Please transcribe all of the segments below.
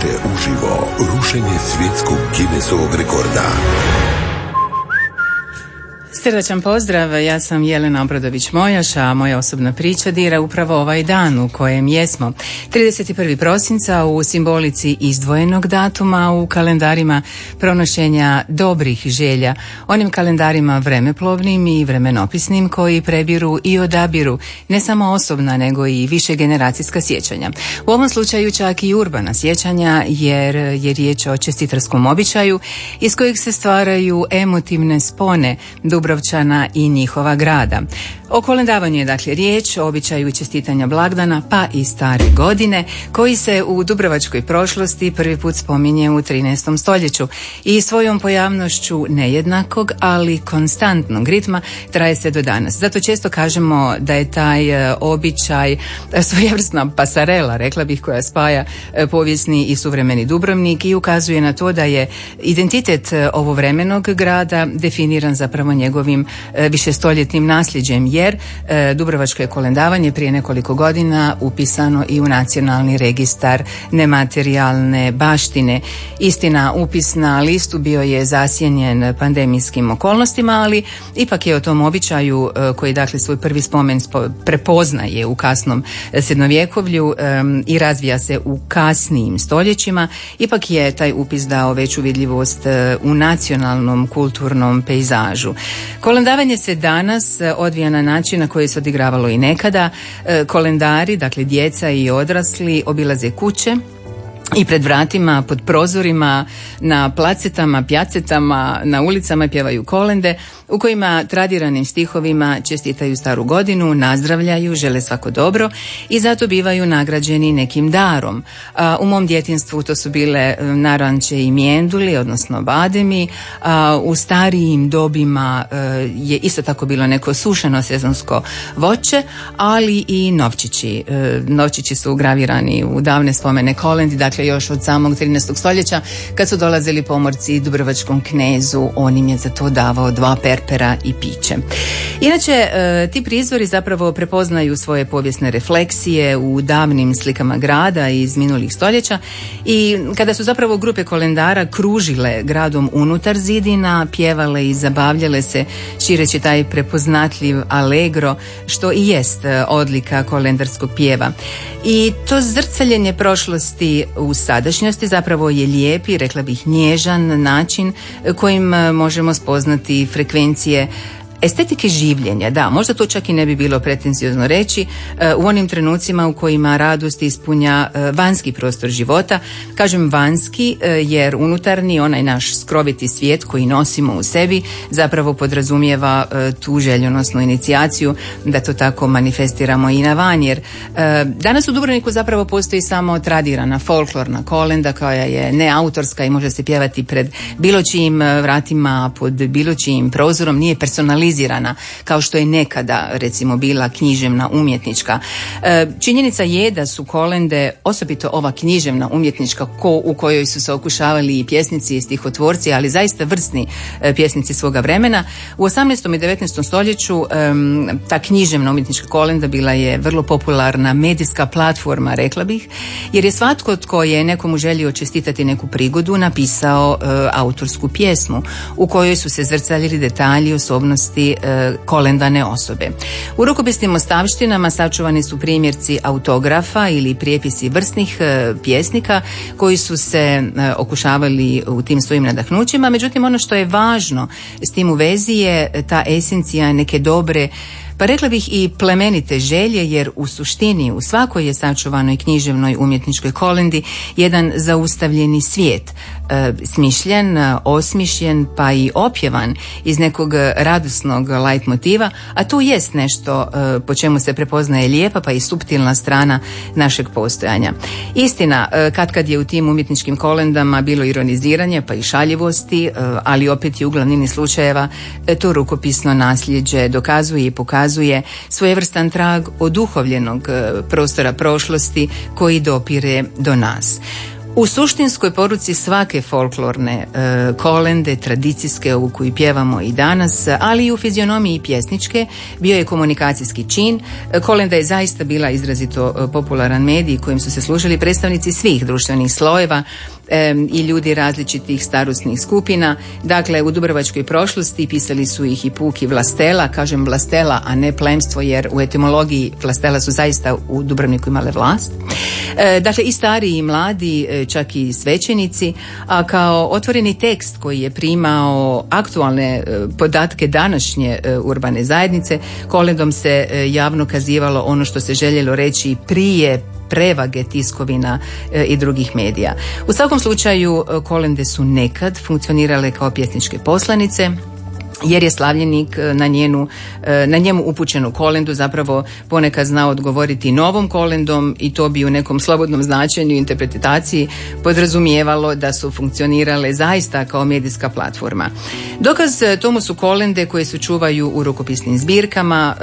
Doživite uživo rušenje svjetskog Guinnessovog rekorda. Srdačan pozdrav, ja sam Jelena Obradović-Mojaš, a moja osobna priča dira upravo ovaj dan u kojem jesmo. 31. prosinca u simbolici izdvojenog datuma u kalendarima pronošenja dobrih želja, onim kalendarima vremeplovnim i vremenopisnim koji prebiru i odabiru ne samo osobna nego i više generacijska sjećanja. U ovom slučaju čak i urbana sjećanja jer je riječ o čestitarskom običaju iz kojih se stvaraju emotivne spone Dubrovčana i njihova grada. O kolendavanju je dakle riječ, o običaju čestitanja blagdana pa i stare godine koji se u dubrovačkoj prošlosti prvi put spominje u 13. stoljeću i svojom pojavnošću nejednakog ali konstantnog ritma traje se do danas. Zato često kažemo da je taj e, običaj e, svojevrsna pasarela, rekla bih, koja spaja e, povijesni i suvremeni Dubrovnik i ukazuje na to da je identitet ovovremenog grada definiran zapravo njegovim višestoljetnim nasljeđem jer e, Dubrovačko je kolendavanje prije nekoliko godina upisano i u nacionalni registar nematerijalne baštine. Istina, upis na listu bio je zasjenjen pandemijskim okolnostima, ali ipak je o tom običaju e, koji dakle svoj prvi spomen prepoznaje u kasnom srednovjekovlju e, i razvija se u kasnijim stoljećima, ipak je taj upis dao veću vidljivost e, u nacionalnom kulturnom pejzažu. Kolendavanje se danas odvija na način na koji se odigravalo i nekada. E, kolendari, dakle djeca i odrasli, obilaze kuće i pred vratima, pod prozorima, na placetama, pjacetama, na ulicama pjevaju kolende u kojima tradiranim stihovima čestitaju staru godinu, nazdravljaju, žele svako dobro i zato bivaju nagrađeni nekim darom. u mom djetinstvu to su bile e, naranče i mjenduli, odnosno bademi. u starijim dobima e, je isto tako bilo neko sušeno sezonsko voće, ali i novčići. E, novčići su gravirani u davne spomene kolendi, dakle još od samog 13. stoljeća kad su dolazili pomorci Dubrovačkom knezu, on im je za to davao dva per perpera i piće. Inače, e, ti prizori zapravo prepoznaju svoje povijesne refleksije u davnim slikama grada iz minulih stoljeća i kada su zapravo grupe kolendara kružile gradom unutar zidina, pjevale i zabavljale se šireći taj prepoznatljiv allegro, što i jest e, odlika kolendarskog pjeva. I to zrcaljenje prošlosti u sadašnjosti zapravo je lijepi, rekla bih nježan način kojim možemo spoznati frekvencije Estetike življenja, da, možda to čak i ne bi bilo pretenziozno reći, e, u onim trenucima u kojima radost ispunja e, vanjski prostor života. Kažem vanjski e, jer unutarnji, onaj naš skroviti svijet koji nosimo u sebi zapravo podrazumijeva tu željonosnu inicijaciju da to tako manifestiramo i na van jer danas u Dubrovniku zapravo postoji samo tradirana folklorna kolenda koja je neautorska i može se pjevati pred bilo čijim vratima, pod bilo čijim prozorom, nije personalizirana kao što je nekada recimo bila književna umjetnička. E, činjenica je da su kolende, osobito ova književna umjetnička ko, u kojoj su se okušavali i pjesnici i stihotvorci, ali zaista vrsni e, pjesnici svoga vremena. U 18. i 19. stoljeću ta književna umjetnička kolenda bila je vrlo popularna medijska platforma, rekla bih, jer je svatko tko je nekomu želio čestitati neku prigodu napisao e, autorsku pjesmu u kojoj su se zrcaljili detalji osobnosti e, kolendane osobe. U rukopisnim ostavštinama sačuvani su primjerci autografa ili prijepisi vrsnih e, pjesnika koji su se e, okušavali u tim svojim nadahnućima, međutim ono što je važno s tim u vezi je ta esencija neke dobre pa rekla bih i plemenite želje jer u suštini u svakoj je sačuvanoj književnoj umjetničkoj kolendi jedan zaustavljeni svijet, e, smišljen, osmišljen pa i opjevan iz nekog radosnog light a tu jest nešto e, po čemu se prepoznaje lijepa pa i suptilna strana našeg postojanja. Istina, e, kad kad je u tim umjetničkim kolendama bilo ironiziranje pa i šaljivosti, ali opet i u glavnini slučajeva to rukopisno nasljeđe dokazuje i pokazuje pokazuje svojevrstan trag oduhovljenog e, prostora prošlosti koji dopire do nas. U suštinskoj poruci svake folklorne e, kolende, tradicijske ovu koju pjevamo i danas, ali i u fizionomiji pjesničke, bio je komunikacijski čin. Kolenda je zaista bila izrazito e, popularan medij kojim su se služili predstavnici svih društvenih slojeva, i ljudi različitih starosnih skupina. Dakle, u Dubrovačkoj prošlosti pisali su ih i puki vlastela, kažem vlastela, a ne plemstvo, jer u etimologiji vlastela su zaista u Dubrovniku imale vlast. E, dakle, i stari i mladi, e, čak i svećenici, a kao otvoreni tekst koji je primao aktualne e, podatke današnje urbane zajednice, koledom se javno kazivalo ono što se željelo reći prije prevage tiskovina e, i drugih medija. U svakom slučaju e, kolende su nekad funkcionirale kao pjesničke poslanice jer je slavljenik e, na, njenu, e, na njemu upućenu kolendu zapravo ponekad znao odgovoriti novom kolendom i to bi u nekom slobodnom značenju interpretaciji podrazumijevalo da su funkcionirale zaista kao medijska platforma. Dokaz e, tomu su kolende koje se čuvaju u rukopisnim zbirkama,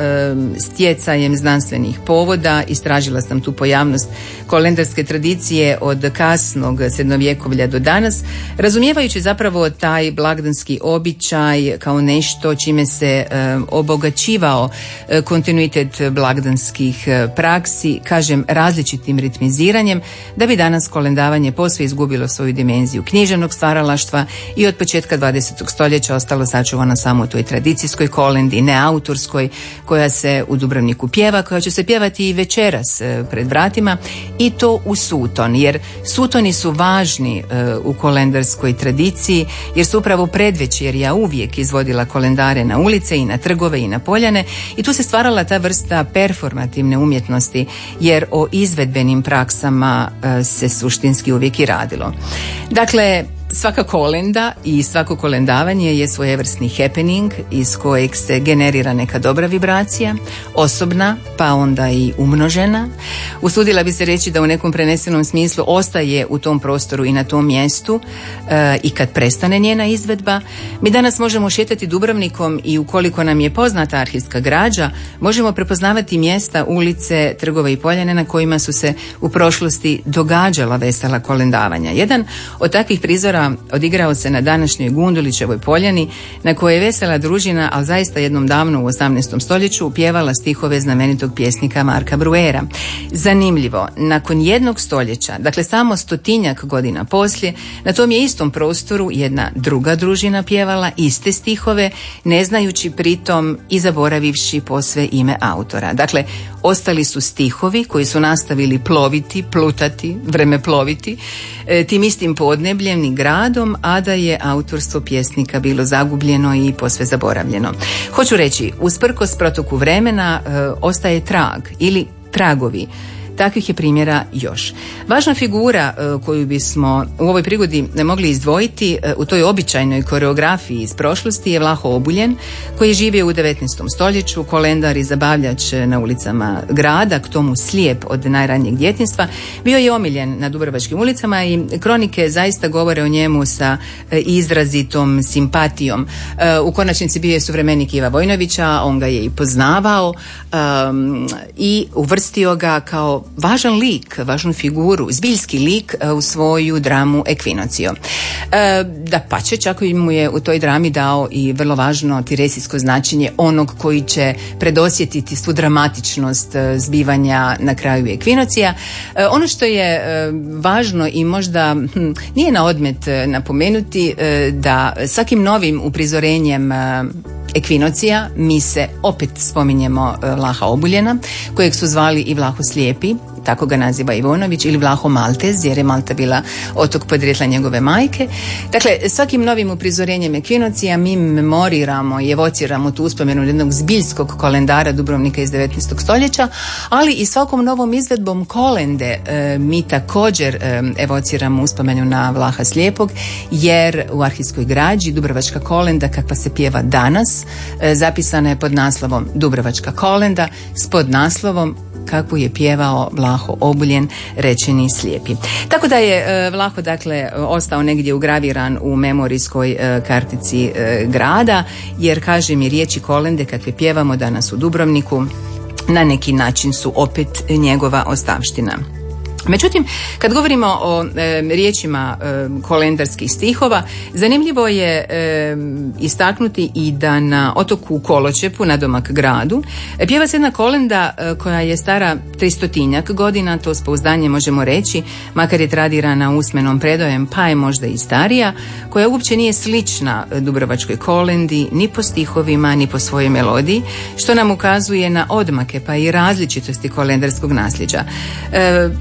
stjecajem znanstvenih povoda, istražila sam tu pojavnost kolendarske tradicije od kasnog srednovjekovlja do danas, razumijevajući zapravo taj blagdanski običaj kao nešto čime se e, obogaćivao e, kontinuitet blagdanskih e, praksi, kažem različitim ritmiziranjem, da bi danas kolendavanje posve izgubilo svoju dimenziju književnog stvaralaštva i od početka 20. stoljeća ostalo sačuvano samo u toj tradicijskoj kolendi, ne autorskoj, koja se u Dubrovniku pjeva, koja će se pjevati i večeras pred vratima i to u suton, jer sutoni su važni u kolendarskoj tradiciji, jer su upravo ja uvijek izvodila kolendare na ulice i na trgove i na poljane i tu se stvarala ta vrsta performativne umjetnosti jer o izvedbenim praksama e, se suštinski uvijek i radilo. Dakle, Svaka kolenda i svako kolendavanje je svojevrsni happening iz kojeg se generira neka dobra vibracija, osobna pa onda i umnožena. Usudila bi se reći da u nekom prenesenom smislu ostaje u tom prostoru i na tom mjestu e, i kad prestane njena izvedba. Mi danas možemo šetati Dubrovnikom i ukoliko nam je poznata arhivska građa, možemo prepoznavati mjesta, ulice, trgove i poljane na kojima su se u prošlosti događala vesela kolendavanja. Jedan od takvih prizora odigrao se na današnjoj Gundulićevoj poljani na kojoj je vesela družina, ali zaista jednom davno u 18. stoljeću upjevala stihove znamenitog pjesnika Marka Bruera. Zanimljivo, nakon jednog stoljeća, dakle samo stotinjak godina poslije, na tom je istom prostoru jedna druga družina pjevala iste stihove, ne znajući pritom i zaboravivši posve ime autora. Dakle, ostali su stihovi koji su nastavili ploviti, plutati, vreme ploviti, e, tim istim podnebljem i gradom, a da je autorstvo pjesnika bilo zagubljeno i posve zaboravljeno. Hoću reći, usprkos protoku vremena e, ostaje trag ili tragovi Takvih je primjera još. Važna figura e, koju bismo u ovoj prigodi mogli izdvojiti e, u toj običajnoj koreografiji iz prošlosti je Vlaho Obuljen koji živio u 19. stoljeću, kolendar i zabavljač na ulicama grada, k tomu slijep od najranijeg djetinstva. Bio je omiljen na Dubrovačkim ulicama i kronike zaista govore o njemu sa e, izrazitom simpatijom. U konačnici bio je suvremenik Iva Vojnovića, on ga je i poznavao i uvrstio ga kao važan lik, važnu figuru, zbiljski lik e, u svoju dramu Ekvinocio. E, da pače, čak i mu je u toj drami dao i vrlo važno tiresijsko značenje onog koji će predosjetiti svu dramatičnost e, zbivanja na kraju Ekvinocija. Ono što je važno i možda hm, nije na odmet napomenuti da svakim novim uprizorenjem ekvinocija mi se opet spominjemo Laha Obuljena kojeg su zvali i Vlaho Slijepi tako ga naziva Ivonović, ili Vlaho Maltez, jer je Malta bila otok podrijetla njegove majke. Dakle, svakim novim uprizorenjem ekvinocija mi memoriramo i evociramo tu uspomenu jednog zbiljskog kolendara Dubrovnika iz 19. stoljeća, ali i svakom novom izvedbom kolende e, mi također e, evociramo uspomenu na Vlaha Slijepog, jer u arhivskoj građi Dubrovačka kolenda kakva se pjeva danas, e, zapisana je pod naslovom Dubrovačka kolenda s podnaslovom kakvu je pjevao Vlaho Obuljen, rečeni slijepi. Tako da je e, Vlaho dakle ostao negdje ugraviran u memorijskoj e, kartici e, grada, jer kaže mi riječi kolende kakve pjevamo danas u Dubrovniku, na neki način su opet njegova ostavština. Međutim, kad govorimo o e, riječima e, kolendarskih stihova, zanimljivo je e, istaknuti i da na otoku Koločepu, na domak gradu, pjeva se jedna kolenda koja je stara tristotinjak godina, to s pouzdanjem možemo reći, makar je tradirana usmenom predojem, pa je možda i starija, koja uopće nije slična Dubrovačkoj kolendi, ni po stihovima, ni po svojoj melodiji, što nam ukazuje na odmake, pa i različitosti kolendarskog nasljeđa.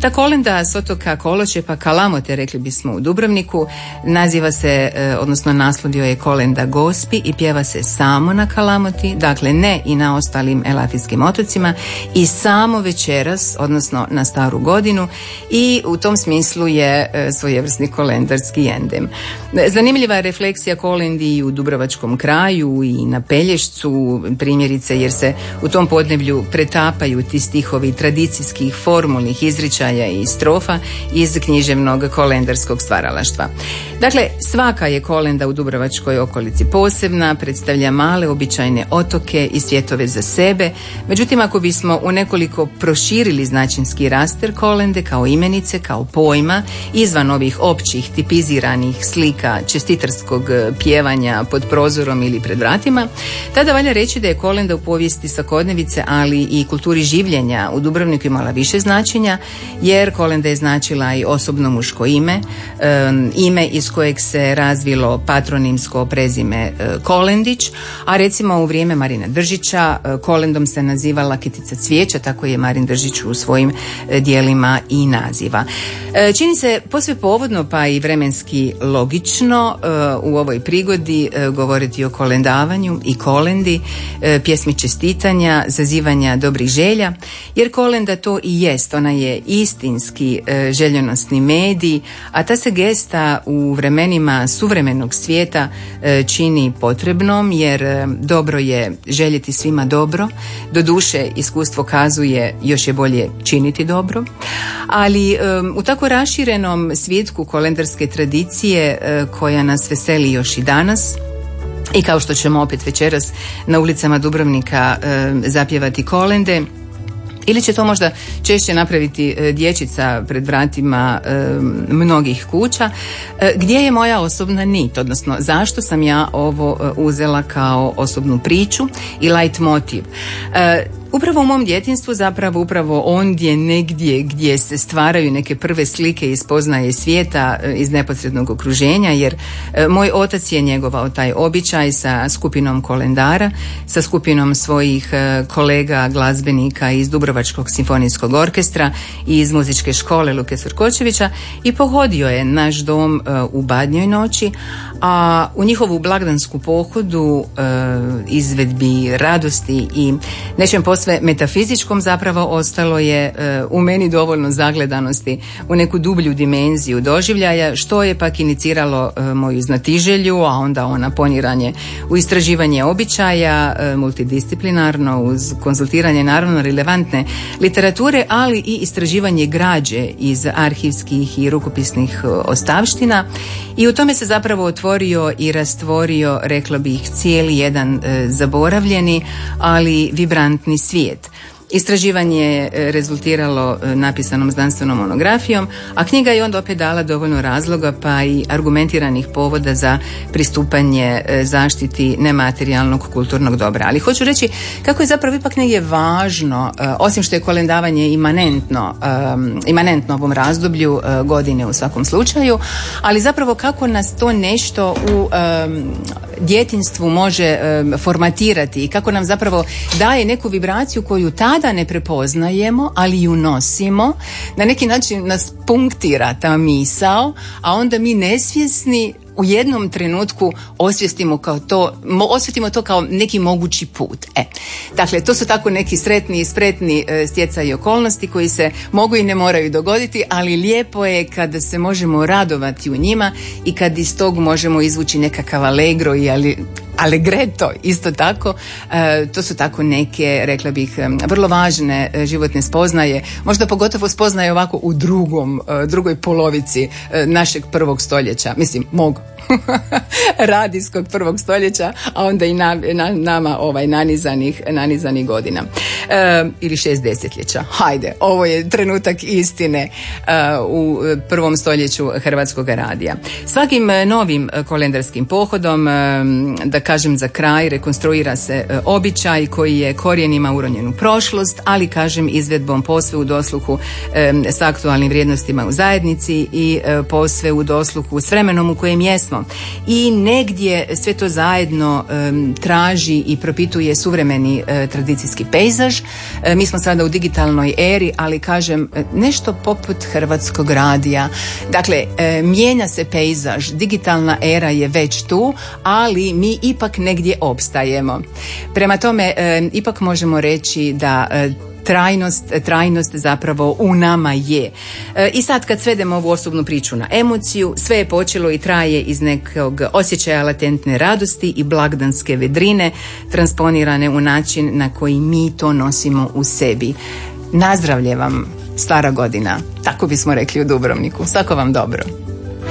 ta kolenda Kolenda s otoka Koločepa Kalamote, rekli bismo u Dubrovniku, naziva se, e, odnosno naslodio je Kolenda Gospi i pjeva se samo na Kalamoti, dakle ne i na ostalim elafijskim otocima i samo večeras, odnosno na staru godinu i u tom smislu je e, svojevrsni kolendarski endem. Zanimljiva je refleksija kolendi u Dubrovačkom kraju i na Pelješcu, primjerice jer se u tom podneblju pretapaju ti stihovi tradicijskih formulnih izričaja i strofa iz književnog kolendarskog stvaralaštva. Dakle, svaka je kolenda u Dubrovačkoj okolici posebna, predstavlja male običajne otoke i svjetove za sebe, međutim ako bismo u nekoliko proširili značinski raster kolende kao imenice, kao pojma, izvan ovih općih tipiziranih slika čestitarskog pjevanja pod prozorom ili pred vratima, tada valja reći da je kolenda u povijesti svakodnevice, ali i kulturi življenja u Dubrovniku imala više značenja, jer Kolenda je značila i osobno muško ime, ime iz kojeg se razvilo patronimsko prezime e, Kolendić, a recimo u vrijeme Marina Držića e, Kolendom se nazivala Kitica cvijeća, tako je Marin Držić u svojim e, dijelima i naziva. Čini se posve povodno pa i vremenski logično u ovoj prigodi govoriti o kolendavanju i kolendi, pjesmi čestitanja, zazivanja dobrih želja, jer kolenda to i jest, ona je istinski e, željenosni medij, a ta se gesta u vremenima suvremenog svijeta e, čini potrebnom jer e, dobro je željeti svima dobro, doduše iskustvo kazuje još je bolje činiti dobro, ali u tako raširenom svijetku kolendarske tradicije koja nas veseli još i danas, i kao što ćemo opet večeras na ulicama Dubrovnika zapjevati kolende, ili će to možda češće napraviti e, dječica pred vratima e, mnogih kuća. E, gdje je moja osobna nit, odnosno zašto sam ja ovo uzela kao osobnu priču i light motiv? Upravo u mom djetinstvu zapravo upravo ondje negdje gdje se stvaraju neke prve slike iz poznaje svijeta e, iz neposrednog okruženja jer e, moj otac je njegovao taj običaj sa skupinom kolendara, sa skupinom svojih e, kolega glazbenika iz Dubrovačkog simfonijskog orkestra i iz muzičke škole Luke Surkočevića i pohodio je naš dom u Badnjoj noći, a u njihovu blagdansku pohodu izvedbi radosti i nečem posve metafizičkom zapravo ostalo je e, u meni dovoljno zagledanosti u neku dublju dimenziju doživljaja što je pak iniciralo e, moju znatiželju, a onda ona poniranje u istraživanje običaja e, multidisciplinarno uz konzultiranje naravno relevantne literature, ali i istraživanje građe iz arhivskih i rukopisnih ostavština. I u tome se zapravo otvorio i rastvorio, rekla bih, cijeli jedan zaboravljeni, ali vibrantni svijet. Istraživanje je e, rezultiralo e, napisanom znanstvenom monografijom, a knjiga je onda opet dala dovoljno razloga pa i argumentiranih povoda za pristupanje e, zaštiti nematerijalnog kulturnog dobra. Ali hoću reći kako je zapravo ipak negdje važno, osim što je kolendavanje imanentno, imanentno ovom razdoblju godine u svakom slučaju, ali zapravo kako nas to nešto u djetinstvu može formatirati i kako nam zapravo daje neku vibraciju koju tada ne prepoznajemo, ali ju nosimo. Na neki način nas punktira ta misao, a onda mi nesvjesni u jednom trenutku osvijestimo kao to, osvjetimo to kao neki mogući put. E, dakle, to su tako neki sretni i spretni e, stjecaji okolnosti koji se mogu i ne moraju dogoditi, ali lijepo je kada se možemo radovati u njima i kad iz tog možemo izvući nekakav allegro i ali Allegretto isto tako. E, to su tako neke, rekla bih, vrlo važne e, životne spoznaje. Možda pogotovo spoznaje ovako u drugom, e, drugoj polovici našeg prvog stoljeća. Mislim, mog radijskog prvog stoljeća, a onda i na, nama ovaj nanizanih, nanizanih godina. E, ili šest desetljeća. Hajde, ovo je trenutak istine u prvom stoljeću Hrvatskog radija. Svakim novim kalendarskim pohodom, da kažem za kraj, rekonstruira se e, običaj koji je korijenima uronjen u prošlost, ali kažem izvedbom posve u dosluhu e, s aktualnim vrijednostima u zajednici i e, posve u dosluhu s vremenom u kojem jesmo. I negdje sve to zajedno traži i propituje suvremeni tradicijski pejzaž. Mi smo sada u digitalnoj eri, ali kažem nešto poput hrvatskog radija. Dakle, mijenja se pejzaž, digitalna era je već tu, ali mi ipak negdje opstajemo. Prema tome, e, ipak možemo reći da e, trajnost, trajnost zapravo u nama je. E, I sad kad svedemo ovu osobnu priču na emociju, sve je počelo i traje iz nekog osjećaja latentne radosti i blagdanske vedrine, transponirane u način na koji mi to nosimo u sebi. Nazdravlje vam, stara godina, tako bismo rekli u Dubrovniku. Svako vam dobro.